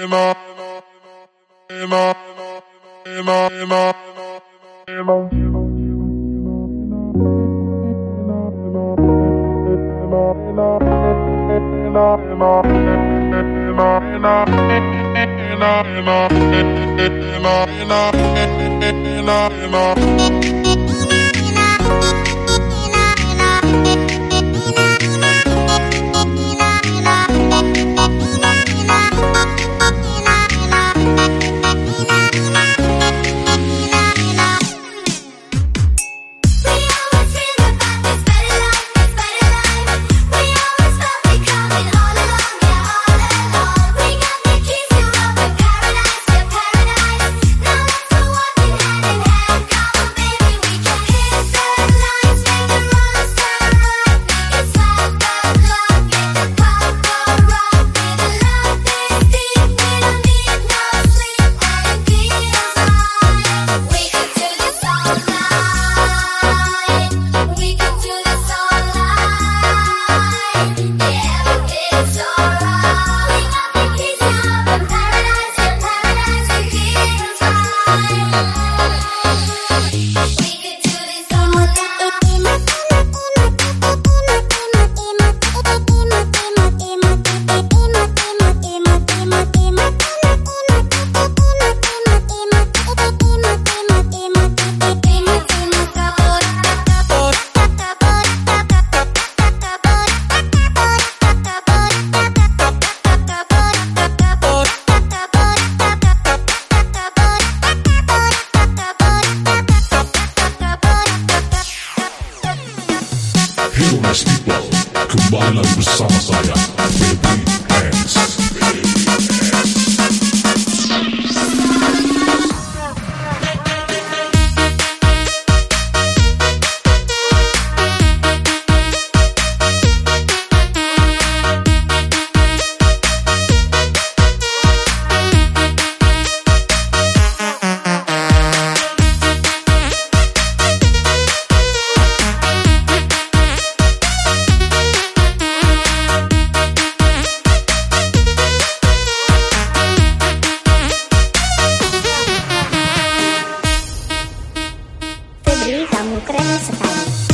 Enough. nasty blow, combine Saya, baby hands. dance about.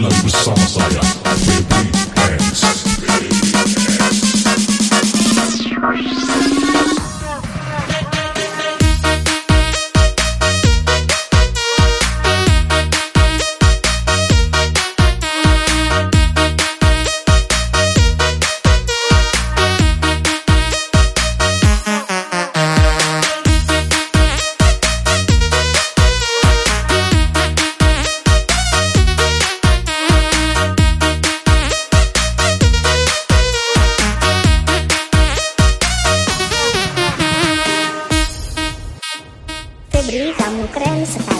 Silence with some Messiah. kamu keren sekali